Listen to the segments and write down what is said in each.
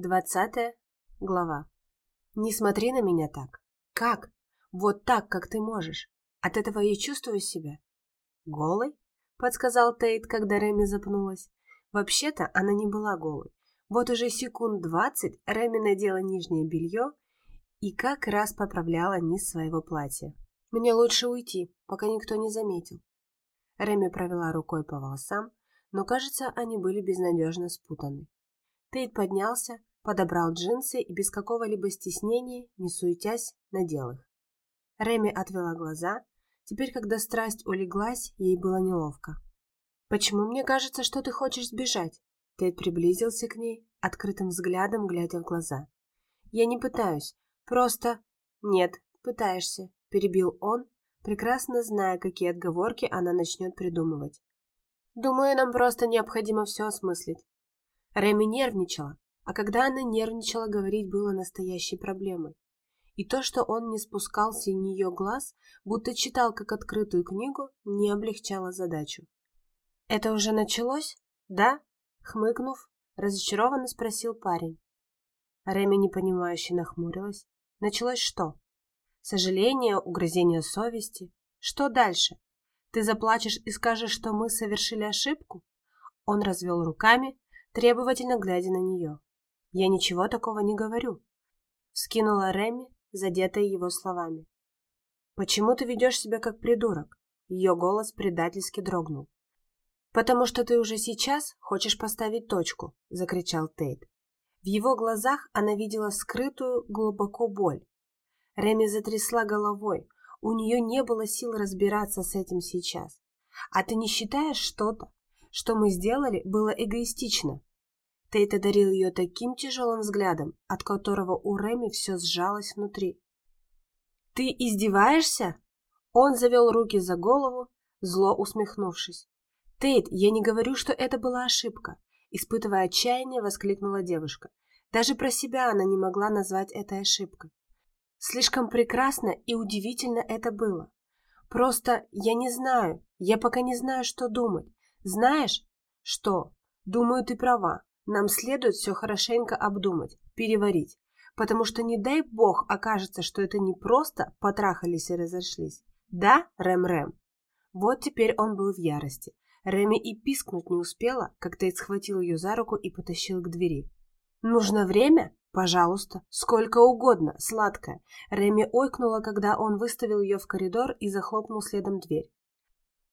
Двадцатая глава. Не смотри на меня так. Как? Вот так, как ты можешь. От этого я чувствую себя. Голой? Подсказал Тейт, когда Реми запнулась. Вообще-то она не была голой. Вот уже секунд двадцать Реми надела нижнее белье и как раз поправляла низ своего платья. Мне лучше уйти, пока никто не заметил. Реми провела рукой по волосам, но, кажется, они были безнадежно спутаны. Тейт поднялся, подобрал джинсы и без какого-либо стеснения, не суетясь, надел их. Реми отвела глаза. Теперь, когда страсть улеглась, ей было неловко. «Почему мне кажется, что ты хочешь сбежать?» Тед приблизился к ней, открытым взглядом глядя в глаза. «Я не пытаюсь, просто...» «Нет, пытаешься», — перебил он, прекрасно зная, какие отговорки она начнет придумывать. «Думаю, нам просто необходимо все осмыслить». Реми нервничала, а когда она нервничала, говорить было настоящей проблемой. И то, что он не спускал с нее глаз, будто читал как открытую книгу, не облегчало задачу. «Это уже началось? Да?» Хмыкнув, разочарованно спросил парень. Реми непонимающе нахмурилась. Началось что? Сожаление, угрызение совести? Что дальше? Ты заплачешь и скажешь, что мы совершили ошибку? Он развел руками, требовательно глядя на нее. «Я ничего такого не говорю», — скинула Реми, задетая его словами. «Почему ты ведешь себя как придурок?» Ее голос предательски дрогнул. «Потому что ты уже сейчас хочешь поставить точку», — закричал Тейт. В его глазах она видела скрытую глубоко боль. Реми затрясла головой. У нее не было сил разбираться с этим сейчас. «А ты не считаешь что-то, что мы сделали, было эгоистично?» Тейт одарил ее таким тяжелым взглядом, от которого у Реми все сжалось внутри. «Ты издеваешься?» Он завел руки за голову, зло усмехнувшись. «Тейт, я не говорю, что это была ошибка», испытывая отчаяние, воскликнула девушка. Даже про себя она не могла назвать это ошибкой. Слишком прекрасно и удивительно это было. Просто я не знаю, я пока не знаю, что думать. Знаешь, что? Думаю, ты права. Нам следует все хорошенько обдумать, переварить, потому что не дай бог окажется, что это не просто потрахались и разошлись. Да, Рэм-Рэм? Вот теперь он был в ярости. Рэми и пискнуть не успела, как Тейт схватил ее за руку и потащил к двери. «Нужно время? Пожалуйста, сколько угодно, сладкое!» Рэми ойкнула, когда он выставил ее в коридор и захлопнул следом дверь.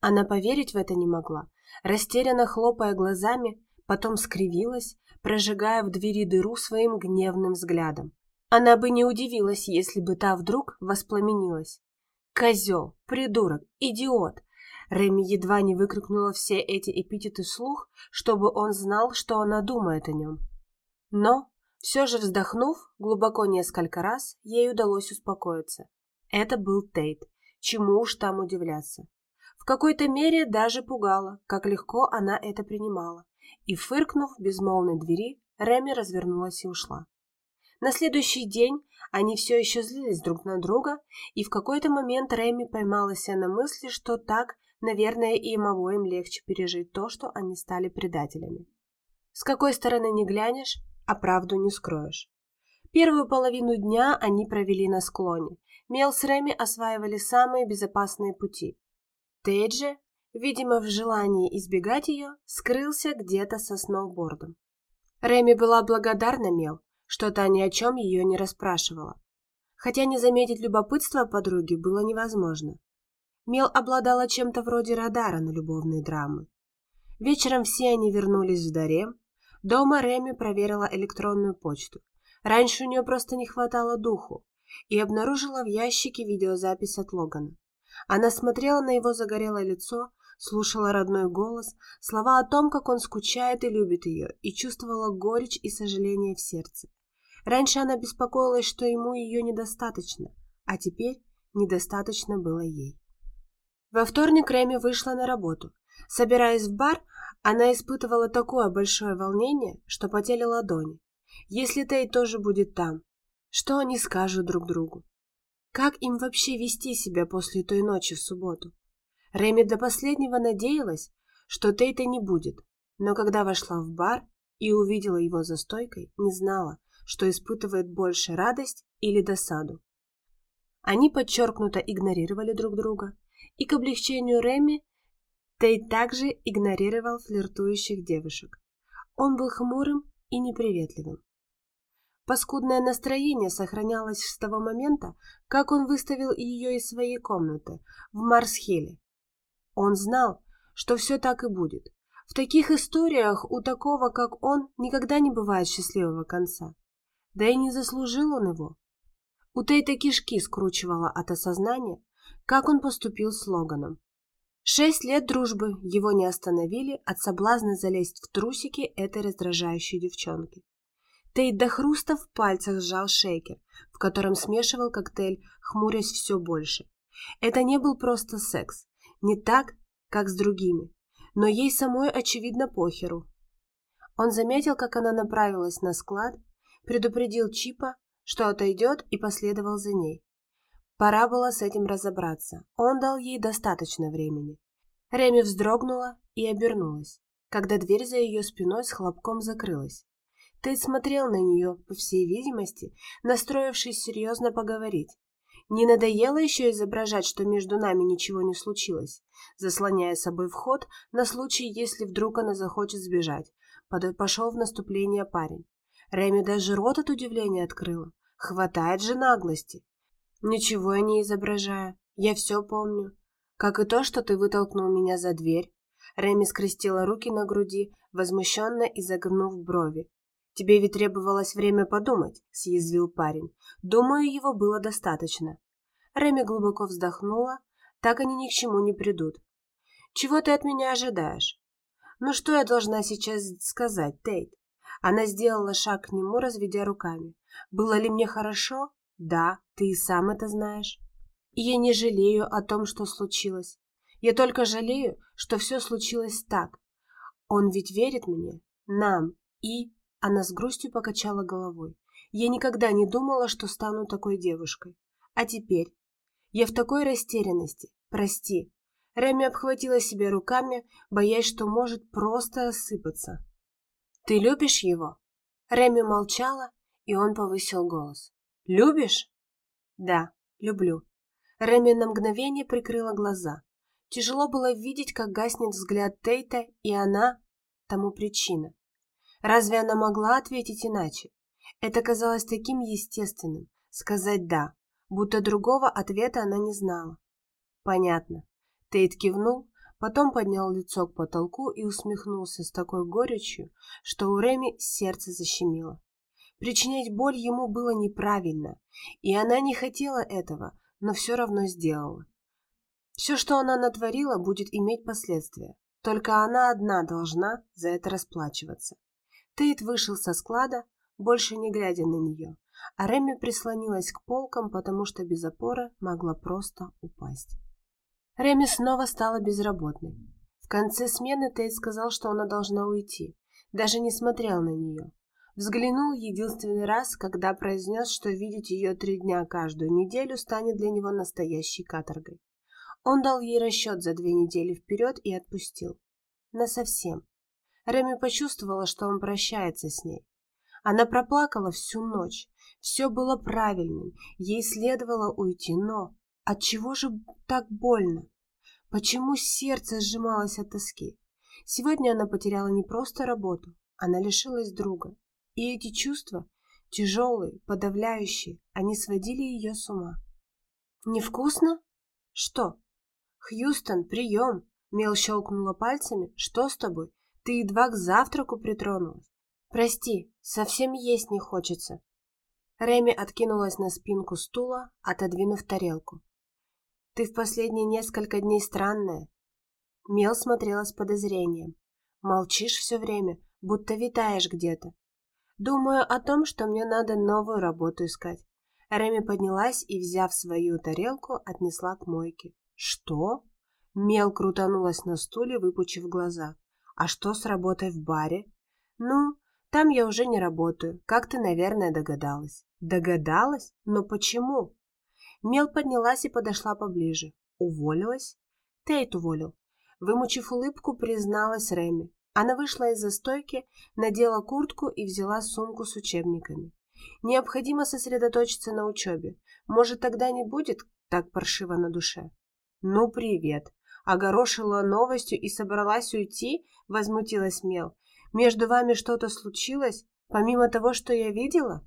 Она поверить в это не могла. Растерянно хлопая глазами, потом скривилась, прожигая в двери дыру своим гневным взглядом. Она бы не удивилась, если бы та вдруг воспламенилась. «Козел! Придурок! Идиот!» Реми едва не выкрикнула все эти эпитеты вслух, чтобы он знал, что она думает о нем. Но, все же вздохнув глубоко несколько раз, ей удалось успокоиться. Это был Тейт, чему уж там удивляться. В какой-то мере даже пугало, как легко она это принимала и, фыркнув безмолвной двери, Реми развернулась и ушла. На следующий день они все еще злились друг на друга, и в какой-то момент Реми поймалась на мысли, что так, наверное, и им легче пережить то, что они стали предателями. С какой стороны не глянешь, а правду не скроешь. Первую половину дня они провели на склоне. Мел с Реми осваивали самые безопасные пути. Тейджи видимо, в желании избегать ее, скрылся где-то со сноубордом. Реми была благодарна Мел, что та ни о чем ее не расспрашивала. Хотя не заметить любопытства подруги было невозможно. Мел обладала чем-то вроде радара на любовные драмы. Вечером все они вернулись в Даре. Дома Реми проверила электронную почту. Раньше у нее просто не хватало духу и обнаружила в ящике видеозапись от Логана. Она смотрела на его загорелое лицо, слушала родной голос, слова о том, как он скучает и любит ее, и чувствовала горечь и сожаление в сердце. Раньше она беспокоилась, что ему ее недостаточно, а теперь недостаточно было ей. Во вторник Рэми вышла на работу. Собираясь в бар, она испытывала такое большое волнение, что потели ладони. Если Тей тоже будет там, что они скажут друг другу? Как им вообще вести себя после той ночи в субботу? Реми до последнего надеялась, что Тейта не будет, но когда вошла в бар, и увидела его за стойкой, не знала, что испытывает больше радость или досаду. Они подчеркнуто игнорировали друг друга, и к облегчению Реми Тейт также игнорировал флиртующих девушек. Он был хмурым и неприветливым. Паскудное настроение сохранялось с того момента, как он выставил ее из своей комнаты в Марсхилле. Он знал, что все так и будет. В таких историях у такого, как он, никогда не бывает счастливого конца. Да и не заслужил он его. У Тейта кишки скручивало от осознания, как он поступил с Логаном. Шесть лет дружбы его не остановили от соблазна залезть в трусики этой раздражающей девчонки. Тейт до хруста в пальцах сжал шейкер, в котором смешивал коктейль, хмурясь все больше. Это не был просто секс, не так, как с другими, но ей самой очевидно похеру. Он заметил, как она направилась на склад, предупредил Чипа, что отойдет, и последовал за ней. Пора было с этим разобраться. Он дал ей достаточно времени. Реми вздрогнула и обернулась, когда дверь за ее спиной с хлопком закрылась. Тейт смотрел на нее, по всей видимости, настроившись серьезно поговорить. Не надоело еще изображать, что между нами ничего не случилось, заслоняя собой вход на случай, если вдруг она захочет сбежать. Пошел в наступление парень. Реми даже рот от удивления открыла. Хватает же наглости. Ничего я не изображаю. Я все помню. Как и то, что ты вытолкнул меня за дверь. Реми скрестила руки на груди, возмущенно изогнув брови. «Тебе ведь требовалось время подумать», — съязвил парень. «Думаю, его было достаточно». Реми глубоко вздохнула. «Так они ни к чему не придут». «Чего ты от меня ожидаешь?» «Ну что я должна сейчас сказать, Тейт?» Она сделала шаг к нему, разведя руками. «Было ли мне хорошо? Да, ты и сам это знаешь. И я не жалею о том, что случилось. Я только жалею, что все случилось так. Он ведь верит мне, нам, и... Она с грустью покачала головой. Я никогда не думала, что стану такой девушкой. А теперь? Я в такой растерянности. Прости. Реми обхватила себя руками, боясь, что может просто осыпаться. Ты любишь его? Реми молчала, и он повысил голос. Любишь? Да, люблю. Реми на мгновение прикрыла глаза. Тяжело было видеть, как гаснет взгляд Тейта, и она тому причина. Разве она могла ответить иначе? Это казалось таким естественным, сказать «да», будто другого ответа она не знала. Понятно. Тейт кивнул, потом поднял лицо к потолку и усмехнулся с такой горечью, что у Реми сердце защемило. Причинять боль ему было неправильно, и она не хотела этого, но все равно сделала. Все, что она натворила, будет иметь последствия. Только она одна должна за это расплачиваться. Тейт вышел со склада, больше не глядя на нее, а Реми прислонилась к полкам, потому что без опоры могла просто упасть. Реми снова стала безработной. В конце смены Тейт сказал, что она должна уйти, даже не смотрел на нее. Взглянул единственный раз, когда произнес, что видеть ее три дня каждую неделю станет для него настоящей каторгой. Он дал ей расчет за две недели вперед и отпустил. Насовсем. Реми почувствовала, что он прощается с ней. Она проплакала всю ночь. Все было правильным. Ей следовало уйти, но... Отчего же так больно? Почему сердце сжималось от тоски? Сегодня она потеряла не просто работу, она лишилась друга. И эти чувства, тяжелые, подавляющие, они сводили ее с ума. «Невкусно? Что?» «Хьюстон, прием!» Мел щелкнула пальцами. «Что с тобой? Ты едва к завтраку притронулась. Прости, совсем есть не хочется». Реми откинулась на спинку стула, отодвинув тарелку. «Ты в последние несколько дней странная». Мел смотрела с подозрением. «Молчишь все время, будто витаешь где-то. Думаю о том, что мне надо новую работу искать. Реми поднялась и, взяв свою тарелку, отнесла к мойке. Что? Мел крутанулась на стуле, выпучив глаза. А что с работой в баре? Ну, там я уже не работаю, как ты, наверное, догадалась. Догадалась? Но почему? Мел поднялась и подошла поближе. Уволилась? Тейт уволил. Вымучив улыбку, призналась Реми. Она вышла из застойки, надела куртку и взяла сумку с учебниками. Необходимо сосредоточиться на учебе. Может, тогда не будет так паршиво на душе. «Ну, привет!» Огорошила новостью и собралась уйти, возмутилась Мел. «Между вами что-то случилось, помимо того, что я видела?»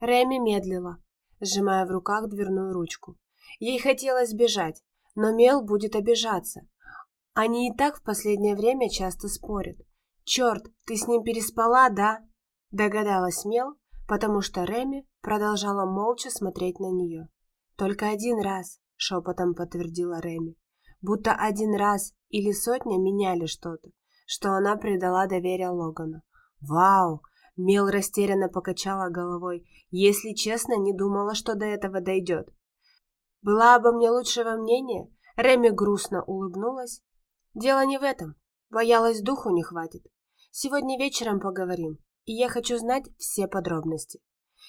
Реми медлила, сжимая в руках дверную ручку. Ей хотелось бежать, но Мел будет обижаться. Они и так в последнее время часто спорят. «Черт, ты с ним переспала, да?» Догадалась Мел, потому что Реми продолжала молча смотреть на нее. «Только один раз», — шепотом подтвердила Реми. «Будто один раз или сотня меняли что-то, что она предала доверие Логану». «Вау!» — Мел растерянно покачала головой. «Если честно, не думала, что до этого дойдет». «Была обо мне лучшего мнения?» Реми грустно улыбнулась Дело не в этом. Боялась, духу не хватит. Сегодня вечером поговорим, и я хочу знать все подробности.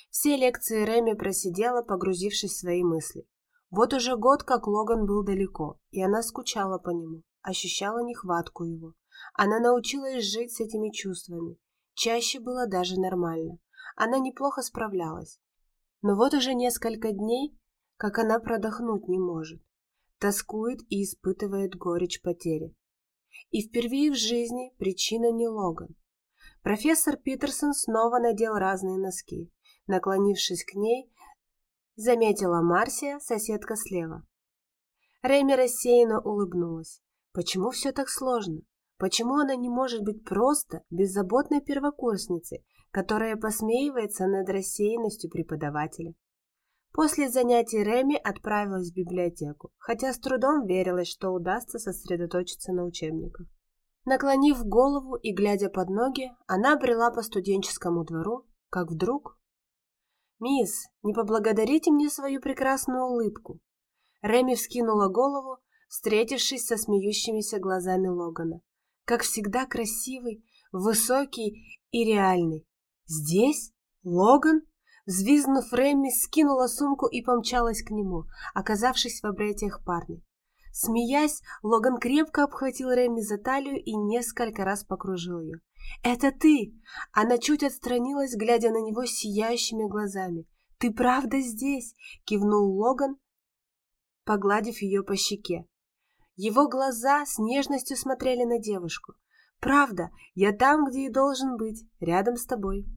Все лекции Реми просидела, погрузившись в свои мысли. Вот уже год, как Логан был далеко, и она скучала по нему, ощущала нехватку его. Она научилась жить с этими чувствами. Чаще было даже нормально. Она неплохо справлялась. Но вот уже несколько дней, как она продохнуть не может. Тоскует и испытывает горечь потери. И впервые в жизни причина не Логан. Профессор Питерсон снова надел разные носки. Наклонившись к ней, заметила Марсия, соседка слева. Рэми рассеянно улыбнулась. Почему все так сложно? Почему она не может быть просто беззаботной первокурсницей, которая посмеивается над рассеянностью преподавателя? После занятий Реми отправилась в библиотеку, хотя с трудом верилось, что удастся сосредоточиться на учебниках. Наклонив голову и глядя под ноги, она брела по студенческому двору, как вдруг... «Мисс, не поблагодарите мне свою прекрасную улыбку!» Реми вскинула голову, встретившись со смеющимися глазами Логана. Как всегда красивый, высокий и реальный. «Здесь? Логан?» Взвизгнув, Рэмми скинула сумку и помчалась к нему, оказавшись в объятиях парня. Смеясь, Логан крепко обхватил Рэмми за талию и несколько раз покружил ее. «Это ты!» Она чуть отстранилась, глядя на него сияющими глазами. «Ты правда здесь?» — кивнул Логан, погладив ее по щеке. Его глаза с нежностью смотрели на девушку. «Правда, я там, где и должен быть, рядом с тобой».